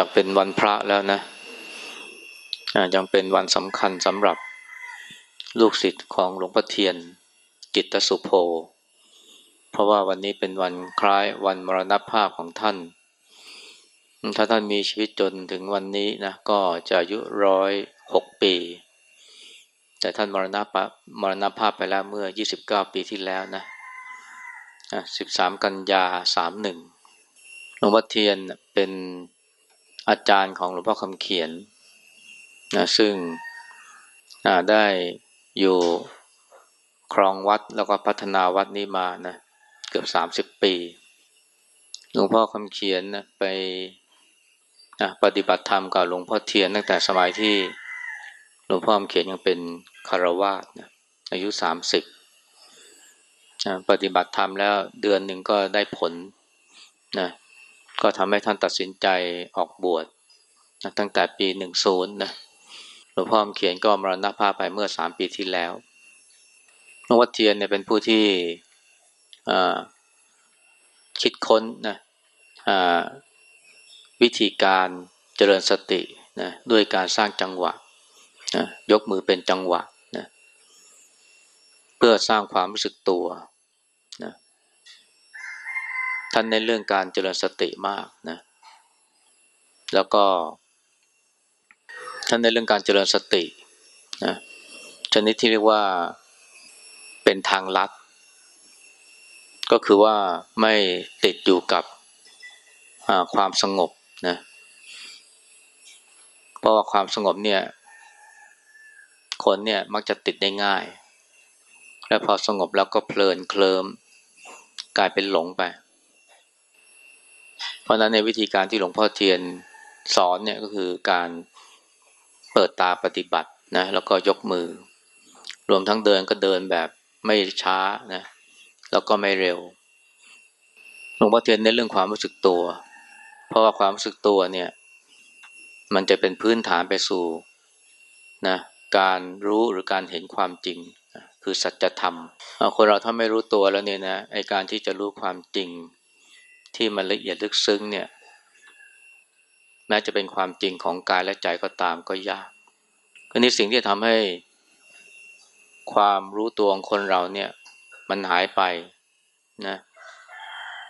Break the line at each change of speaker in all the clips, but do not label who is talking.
จากเป็นวันพระแล้วนะยังเป็นวันสำคัญสำหรับลูกศิษย์ของหลวงพ่อเทียนกิตสุโภ เพราะว่าวันนี้เป็นวันคล้ายวันมรณภาพของท่าน ถ้าท่านมีชีวิตจนถึงวันนี้นะก็จะอายุร้อยหกปี แต่ท่านมรณภาพมรณภาพไปแล้วเมื่อ 29 ปีที่แล้วนะ13 กันยา 31หลวงพ่อเทียนเป็น อาจารย์ของหลวงพ่อคำเขียนนะซึ่งได้อยู่ครองวัดแล้วก็พัฒนาวัดนี้มานะเกือบสามสิบปี หลวงพ่อคำเขียนนะไปนะปฏิบัติธรรมกับหลวงพ่อเทียนตั้งแต่สมัยที่หลวงพ่อคำเขียนยังเป็นคารวาสนะอายุสามสิบปฏิบัติธรรมแล้วเดือนหนึ่งก็ได้ผลนะ ก็ทำให้ท่านตัดสินใจออกบวชนะตั้งแต่ปีหนึ่งศูนย์นะหลวงพ่อเขียนก็มรณภาพไปเมื่อสามปีที่แล้วหลวงพ่อเทียนเนี่ยเป็นผู้ที่คิดค้นนะวิธีการเจริญสตินะด้วยการสร้างจังหวะนะยกมือเป็นจังหวะนะเพื่อสร้างความรู้สึกตัว ท่านในเรื่องการเจริญสติมากนะ แล้วก็ ท่านในเรื่องการเจริญสตินะชนิดที่เรียกว่าเป็นทางลัด ก็คือว่าไม่ติดอยู่กับความสงบนะ เพราะว่าความสงบเนี่ย คนเนี่ยมักจะติดได้ง่าย และพอสงบแล้วก็เพลินเคลิมกลายเป็นหลงไป เพราะนั้นในวิธีการที่หลวงพ่อเทียนสอนเนี่ยก็คือการเปิดตาปฏิบัตินะแล้วก็ยกมือ รวมทั้งเดินก็เดินแบบไม่ช้านะแล้วก็ไม่เร็วหลวงพ่อเทียนในเรื่องความรู้สึกตัว เพราะว่าความรู้สึกตัวเนี่ย มันจะเป็นพื้นฐานไปสู่นะการรู้หรือการเห็นความจริง คือสัจธรรมคนเราถ้าไม่รู้ตัวแล้วเนี่ยนะไอการที่จะรู้ความจริง ที่มันละเอียดลึกซึ้งเนี่ยแม้จะเป็นความจริงของกายและใจก็ตามก็ยากก็นี้สิ่งที่ทำให้ความรู้ตัวของคนเราเนี่ย มันหายไปนะ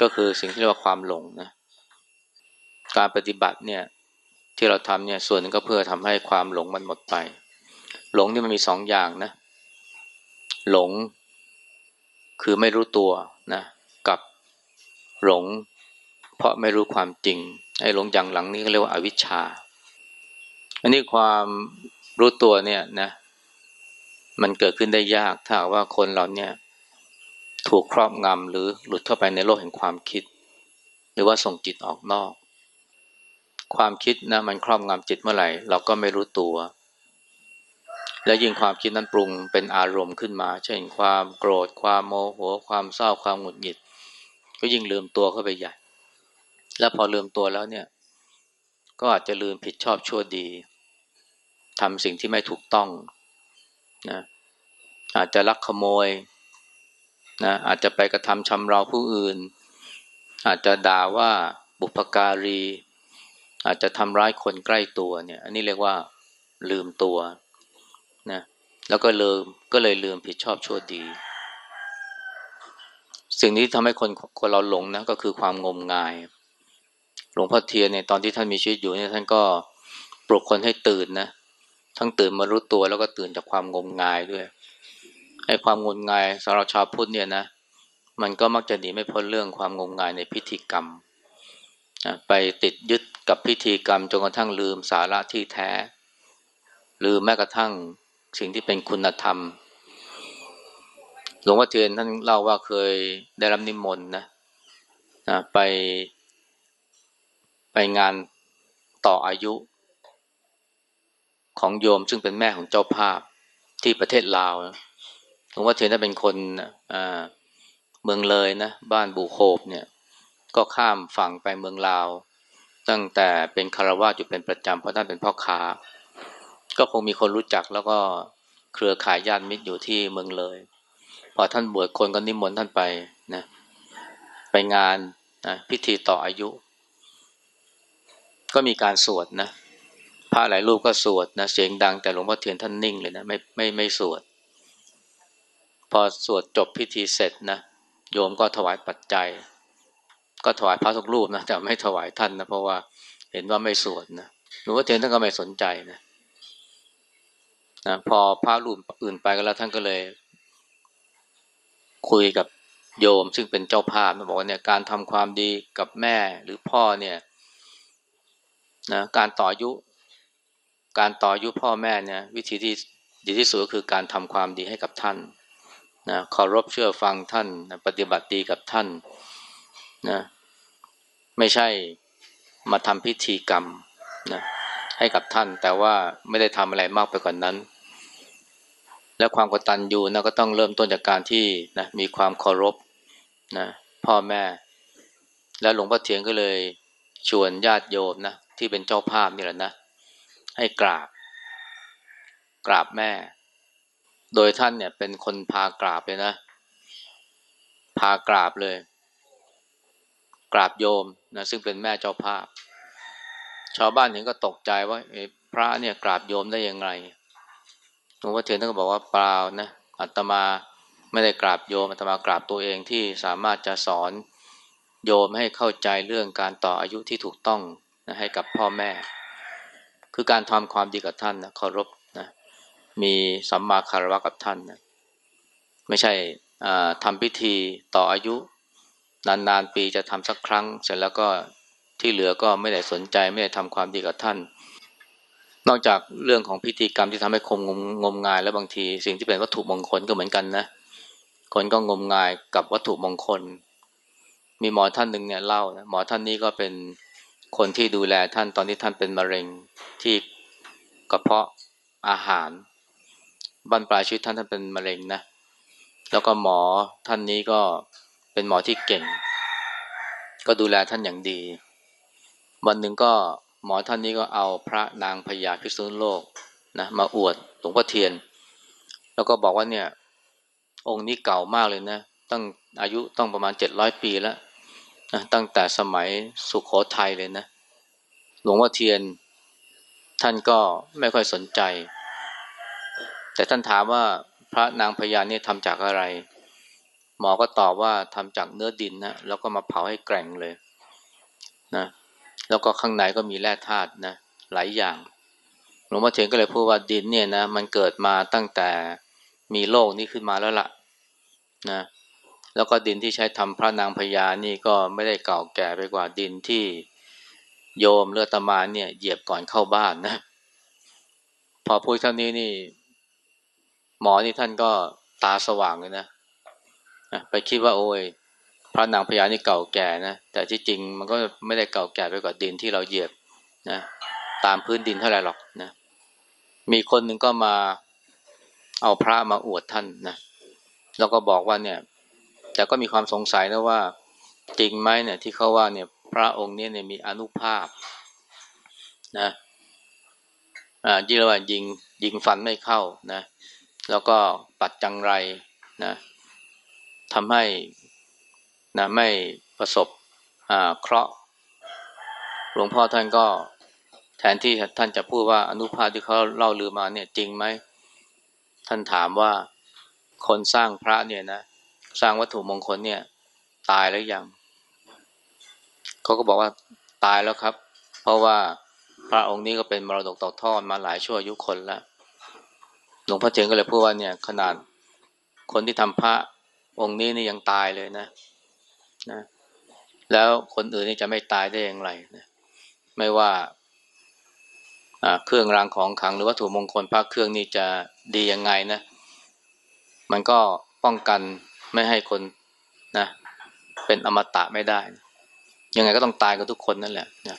ก็คือสิ่งที่เรียกว่าความหลงนะการปฏิบัติเนี่ย ที่เราทำเนี่ยส่วนนึงก็เพื่อทำให้ความหลงมันหมดไป หลงนี่มันมีสองอย่างนะ หลงคือไม่รู้ตัวนะ หลง เพราะไม่รู้ความจริง ไอ้หลงอย่างหลังนี้เขาเรียกว่าอาวิชชา อันนี้ความรู้ตัวเนี่ยนะ มันเกิดขึ้นได้ยากถ้าว่าคนเราเนี่ยถูกครอบงำหรือหลุดเข้าไปในโลกแห่งความคิด หรือว่าส่งจิตออกนอก ความคิดนะมันครอบงำจิตเมื่อไหร่ เราก็ไม่รู้ตัว และยิ่งความคิดนั้นปรุงเป็นอารมณ์ขึ้นมา เช่นความโกรธ ความโมโห ความเศร้าความหงุดหงิด ก็ยิ่งลืมตัวเข้าไปใหญ่ แล้วพอลืมตัวแล้วเนี่ย ก็อาจจะลืมผิดชอบชั่วดีทำสิ่งที่ไม่ถูกต้องนะอาจจะลักขโมยนะอาจจะไปกระทำชำเราผู้อื่น อาจจะด่าว่าบุพการี อาจจะทำร้ายคนใกล้ตัวเนี่ย อันนี้เรียกว่าลืมตัวนะแล้วก็ลืมก็เลยลืมผิดชอบชั่วดี สิ่งนี้ทำให้คนคนเราหลงนะก็คือความงมงาย หลวงพ่อเทียนเนี่ยตอนที่ท่านมีชีวิตอยู่เนี่ยท่านก็ปลุกคนให้ตื่นนะทั้งตื่นมารู้ตัวแล้วก็ตื่นจากความงมงายด้วยไอ้ความงมงายสำหรับชาวพุทธเนี่ยนะ มันก็มักจะหนีไม่พ้นเรื่องความงมงายในพิธีกรรมไปติดยึดกับพิธีกรรมจนกระทั่งลืมสาระที่แท้ ลืมแม้กระทั่งสิ่งที่เป็นคุณธรรม หลวงพ่อเทียนท่านเล่าว่าเคยได้รับนิมนต์นะนะไปไปงานต่ออายุของโยมซึ่งเป็นแม่ของเจ้าภาพที่ประเทศลาวหลวงพ่อเทียนท่านเป็นคนเมืองเลยนะบ้านบูโคบเนี่ย ก็ข้ามฝั่งไปเมืองลาว ตั้งแต่เป็นคารวาสอยู่เป็นประจำเพราะท่านเป็นพ่อค้า ก็คงมีคนรู้จักแล้วก็เครือข่ายญาติมิตรอยู่ที่เมืองเลย พอท่านบวชคนก็นิมนต์ท่านไปนะไปงานนะพิธีต่ออายุ ก็มีการสวดนะพระหลายรูปก็สวดนะเสียงดังแต่หลวงพ่อเทียนท่านนิ่งเลยนะไม่ไม่ไม่สวด พอสวดจบพิธีเสร็จนะโยมก็ถวายปัจจัย ก็ถวายพระทุกรูปนะแต่ไม่ถวายท่านนะเพราะว่าเห็นว่าไม่สวดนะหลวงพ่อเทียนท่านก็ไม่สนใจนะนะพอพระรูปอื่นไปก็แล้วท่านก็เลย คุยกับโยมซึ่งเป็นเจ้าภาพนะบอกว่าเนี่ยการทำความดีกับแม่หรือพ่อเนี่ยนะการต่ออายุ การต่ออายุพ่อแม่เนี่ยวิธีที่ดีที่สุดก็คือการทำความดีให้กับท่านนะเคารพเชื่อฟังท่านนะปฏิบัติดีกับท่านนะไม่ใช่มาทำพิธีกรรมนะให้กับท่าน แต่ว่าไม่ได้ทำอะไรมากไปกว่านนั้น และความกตัญญูนะก็ต้องเริ่มต้นจากการที่นะมีความเคารพนะพ่อแม่ แล้วหลวงพ่อเทียนก็เลยชวนญาติโยมนะที่เป็นเจ้าภาพนี่แหละนะให้กราบ กราบแม่ โดยท่านเนี่ยเป็นคนพากราบเลยนะ พากราบเลย กราบโยมนะซึ่งเป็นแม่เจ้าภาพ ชาวบ้านเห็นก็ตกใจว่าพระเนี่ยกราบโยมได้ยังไง หลวงพ่อเทียนท่านก็บอกว่าเปล่านะอาตมาไม่ได้กราบโยมอาตมากราบตัวเองที่สามารถจะสอนโยมให้เข้าใจเรื่องการต่ออายุที่ถูกต้องนะให้กับพ่อแม่ คือการทำความดีกับท่านนะเคารพนะมีสัมมาคารวะกับท่านนะไม่ใช่ทำพิธีต่ออายุ นานๆปีจะทำสักครั้ง เสร็จแล้วก็ที่เหลือก็ไม่ได้สนใจไม่ได้ทำความดีกับท่าน นอกจากเรื่องของพิธีกรรมที่ทำให้คมงมงมงาย แล้วบางที สิ่งที่เป็นวัตถุมงคลก็เหมือนกันนะคนก็งมงายกับวัตถุมงคล มีหมอท่านหนึ่งเนี่ยเล่านะหมอท่านนี้ก็เป็นคนที่ดูแลท่านตอนที่ท่านเป็นมะเร็งที่กระเพาะอาหารบันปลายชีวิตท่านท่านเป็นมะเร็งนะแล้วก็หมอท่านนี้ก็เป็นหมอที่เก่ง ก็ดูแลท่านอย่างดี วันหนึ่งก็ หมอท่านนี้ก็เอาพระนางพญาพิษณุโลกนะมาอวดหลวงพ่อเทียน แล้วก็บอกว่าเนี่ย องค์นี้เก่ามากเลยนะ ตั้งอายุต้องประมาณเจ็ดร้อยปีแล้วนะตั้งแต่สมัยสุขโขทัยเลยนะ หลวงพ่อเทียน ท่านก็ไม่ค่อยสนใจ แต่ท่านถามว่าพระนางพญาเนี่ยทำจากอะไร หมอก็ตอบว่าทำจากเนื้อดินนะแล้วก็มาเผาให้แกร่งเลยนะ แล้วก็ข้างในก็มีแร่ธาตุนะหลายอย่างหลวงพ่อเทียนก็เลยพูดว่าดินเนี่ยนะมันเกิดมาตั้งแต่มีโลกนี้ขึ้นมาแล้วละ่ะนะแล้วก็ดินที่ใช้ทำพระนางพญานี่ก็ไม่ได้เก่าแก่ไปกว่าดินที่โยมเลือตมาเนี่ยเหยียบก่อนเข้าบ้านนะ พอพูดเท่านี้นี่ หมอนี่ท่านก็ตาสว่างเลยนะไปคิดว่าโอ้ย ระนางพญานี่เก่าแก่นะแต่ที่จริงมันก็ไม่ได้เก่าแก่ไปกว่าดินที่เราเหยียบนะตามพื้นดินเท่าไหร่หรอกนะมีคนหนึ่งก็มาเอาพระมาอวดท่านนะแล้วก็บอกว่าเนี่ย แต่ก็มีความสงสัยนะว่า จริงไหมเนี่ย ที่เขาว่าเนี่ย พระองค์นี้เนี่ยมีอนุภาพนะอ่ายิงระหว่างยิงยิงฟันไม่เข้านะ แล้วก็ปัดจังไรนะทำให้ นะไม่ประสบเคราะห์หลวงพ่อท่านก็แทนที่ท่านจะพูดว่าอนุภาพที่เขาเล่าลือมาเนี่ยจริงไหมท่านถามว่าคนสร้างพระเนี่ยนะสร้างวัตถุมงคลเนี่ยตายแล้วยังเขาก็บอกว่าตายแล้วครับ เพราะว่าพระองค์นี้ก็เป็นมรดกตกทอดมาหลายชั่วอายุคนแล้วหลวงพ่อเจงก็เลยพูดว่าเนี่ยขนาดคนที่ทำพระองค์นี้นี่ยังตายเลยนะ นะแล้วคนอื่นนี่จะไม่ตายได้อย่างไรนะไม่ว่าเครื่องรางของขลังหรือวัตถุมงคลพระเครื่องนี่จะดียังไงนะ มันก็ป้องกันไม่ให้คนนะ เป็นอมตะไม่ได้ยังไงก็ต้องตายกันทุกคนนั่นแหละนะ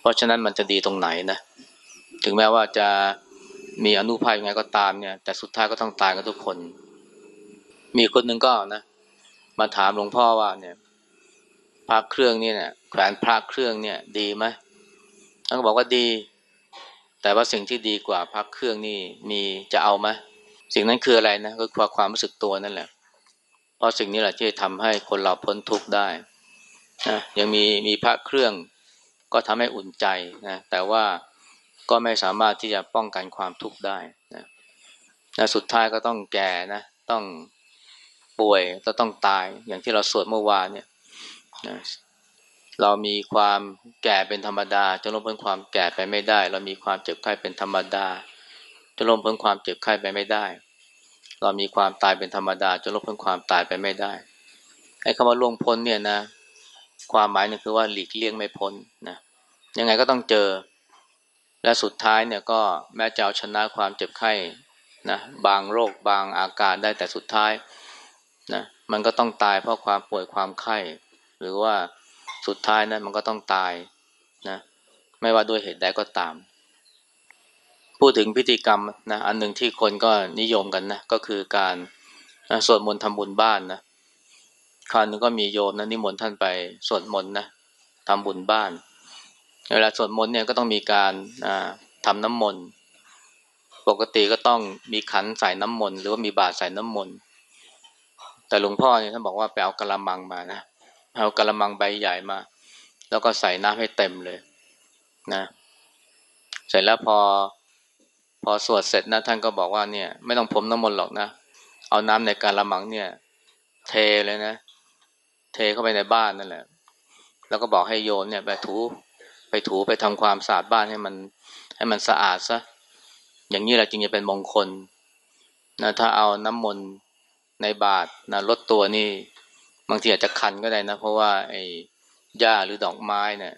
เพราะฉะนั้นมันจะดีตรงไหนนะถึงแม้ว่าจะมีอนุภาพยังไงก็ตามเนี่ย แต่สุดท้ายก็ต้องตายกันทุกคน มีคนหนึ่งก็นะ มาถามหลวงพ่อว่าเนี่ยพระเครื่องนี่เนี่ยแขวนพระเครื่องเนี่ย ดีไหมท่านก็บอกว่าดี แต่ว่าสิ่งที่ดีกว่าพักเครื่องนี่มีจะเอาไหมสิ่งนั้นคืออะไรนะก็คือความรู้สึกตัวนั่นแหละ เพราะสิ่งนี้แหละที่ทำให้คนเราพ้นทุกข์ได้นะยังมีมีพระเครื่องก็ทำให้อุ่นใจนะแต่ว่าก็ไม่สามารถที่จะป้องกันความทุกข์ได้นะและสุดท้ายก็ต้องแก่นะ ต้อง ป่วยก็ต้องตาย อย่างที่เราสวดเมื่อวานเนี่ยนะเรามีความแก่เป็นธรรมดาจะลบพ้นความแก่ไปไม่ได้ เรามีความเจ็บไข้เป็นธรรมดา จะลบพ้นความเจ็บไข้ไปไม่ได้ เรามีความตายเป็นธรรมดา จะลบพ้นความตายไปไม่ได้ไอ้คำว่าล่วงพ้นเนี่ยนะ ความหมายนึงคือว่าหลีกเลี่ยงไม่พ้นนะยังไงก็ต้องเจอ และสุดท้ายเนี่ยก็แม้จะเอาชนะความเจ็บไข้นะบางโรคบางอาการได้แต่สุดท้าย นะมันก็ต้องตายเพราะความป่วยความไข้ หรือว่าสุดท้ายนะั้นมันก็ต้องตายนะไม่ว่าด้วยเหตุใดก็ตาม พูดถึงพิธีกรรมนะอันหนึ่งที่คนก็นิยมกันนะก็คือการนะสวดมนต์ทำบุญบ้านนะคราวนึงก็มีโยมนะนิมนต์ท่านไปสวดมนต์นะทำบุญบ้านเวลาสวดมนต์เนี่ยก็ต้องมีการทำน้ำมนต์ปกติก็ต้องมีขันใส่น้ำมนต์หรือว่ามีบาตรใส่น้ำมนต์ แต่หลวงพ่อเนี่ยท่านบอกว่าไปเอากระมังมานะเอากระมังใบใหญ่มา แล้วก็ใส่น้ำให้เต็มเลย นะ เสร็จแล้วพอ พอสวดเสร็จนะท่านก็บอกว่าเนี่ย ไม่ต้องพรมน้ำมนต์หรอกนะเอาน้ำในกระมังเนี่ย เทเลยนะเทเข้าไปในบ้านนั่นแหละ แล้วก็บอกให้โยนเนี่ยไปถู ไปถูไปทำความสะอาดบ้านให้มัน ให้มันสะอาดซะ อย่างนี้แหละจึงจะเป็นมงคลนะถ้าเอาน้ำมนต์ ในบาทนะลดตัวนี่บางทีอาจจะคันก็ได้นะ เพราะว่าไอ้หญ้าหรือดอกไม้เนี่ย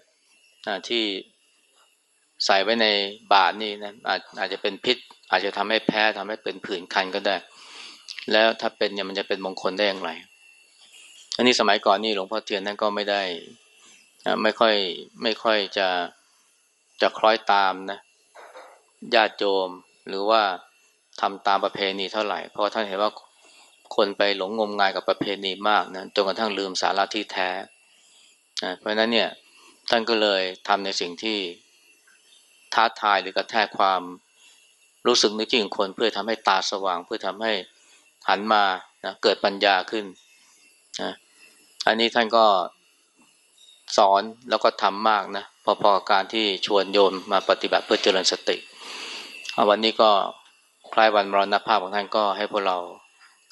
นะที่ใส่ไว้ในบาทนี่นะอาจอาจจะเป็นพิษ อาจจะทำให้แพ้ทำให้เป็นผื่นคันก็ได้ แล้วถ้าเป็นเนี่ยมันจะเป็นมงคลได้อย่างไร อันนี้สมัยก่อนนี่หลวงพ่อเทียนนั่นก็ไม่ได้ไม่ค่อยไม่ค่อยจะจะคล้อยตามนะญาติโยมหรือว่าทำตามประเพณีเท่าไหร่ เพราะท่านเห็นว่า คนไปหลงงมงายกับประเพณีมากนะจนกระทั่งลืมสาระที่แท้เพราะฉะนั้นเนี่ยท่านก็เลยทำในสิ่งที่ท้าทายหรือกระแทกความรู้สึกนึกจริงคนเพื่อทำให้ตาสว่าง เพื่อทำให้หันมานะเกิดปัญญาขึ้นนะอันนี้ท่านก็สอนแล้วก็ทำมากนะพอๆกับการที่ชวนโยมมาปฏิบัติเพื่อเจริญสติ วันนี้ก็คล้ายวันมรณภาพของท่านก็ให้พวกเรา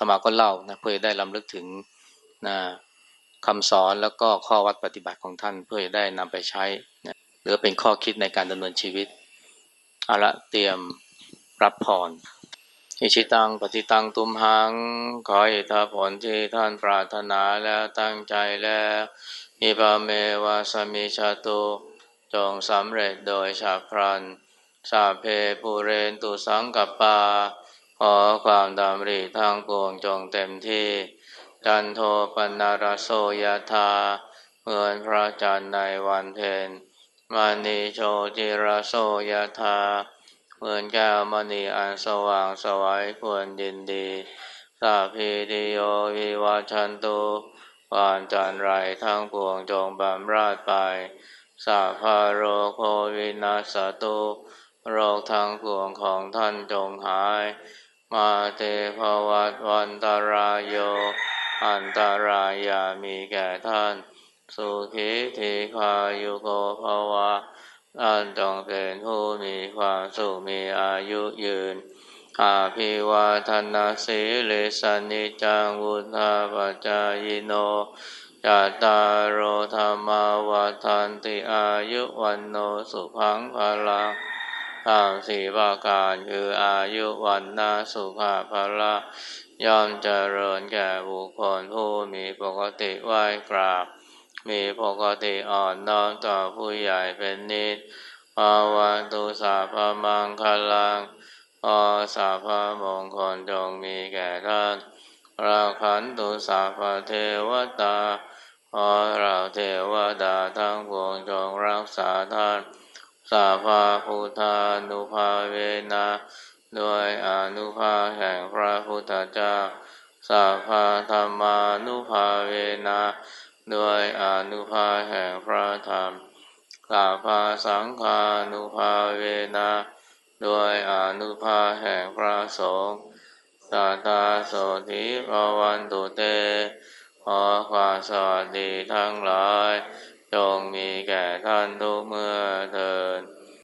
มาก็เล่านะเพื่อได้ลำลึกถึงนะคำสอนแล้วก็ข้อวัดปฏิบัติของท่านเพื่อได้นำไปใช้นะหรือเป็นข้อคิดในการดำเนินชีวิตเอาละเตรียมรับพรอิชิตังปฏิตังตุมหัง ขออิทธผลที่ท่านปรารถนาแล้วตั้งใจแล้วอิบาเมวาสมิชาตุจงสำเร็จโดยฉับพลันสาเพปูเรนตุสังกัปปา ขอความดำริทางปวงจงเต็มที่ จันโทปนารโสยธาเหมือนพระจันทร์ในวันเพ็ญมานีโชจิรโสยธาเหมือนแก้วมณีอันสว่างสวัยควรยินดีสาพีติโยวิวัชันตุวานจันไรทั้งปวงจงบำราดไปสาพาโรโควินาสตุโรคทั้งปวงของท่านจงหาย มาเตภวัตวันตารายโย อันตารายามีแก่ท่าน สุขีทีคายุโกภวะท่านจงเป็นผู้มีความสุขมีอายุยืน อาภิวาทนาสีเลสนิจังวุธาปจายโนจัตตารโอธรรมาวาทันติอายุวันโนสุขังภาลัง ทางสี่ประการคืออายุวันนาสุขภาละย่อมเจริญแก่บุคคลผู้มีปกติไหว้กราบ มีปกติอ่อนน้อมต่อผู้ใหญ่เป็นนิดภาวันตุสาพมังคลังอสาพมงคลจงมีแก่ท่านราขันตุสาพเทวตาขอเราเทวดาทั้งปวงจงรักษาท่าน สาภาพุทธานุภาเวนะด้วยอนุภาแห่งพระพุทธเจ้าสาภาธรรมานุภาเวนะด้วยอนุภาแห่งพระธรรมสาภาสังฆานุภาเวนะด้วยอนุภาแห่งพระสงฆ์สัตตาโสธิภวันตุเตขอความสวัสดีทั้งหลาย จงมีแก่ท่านทุกเมื่อเทิน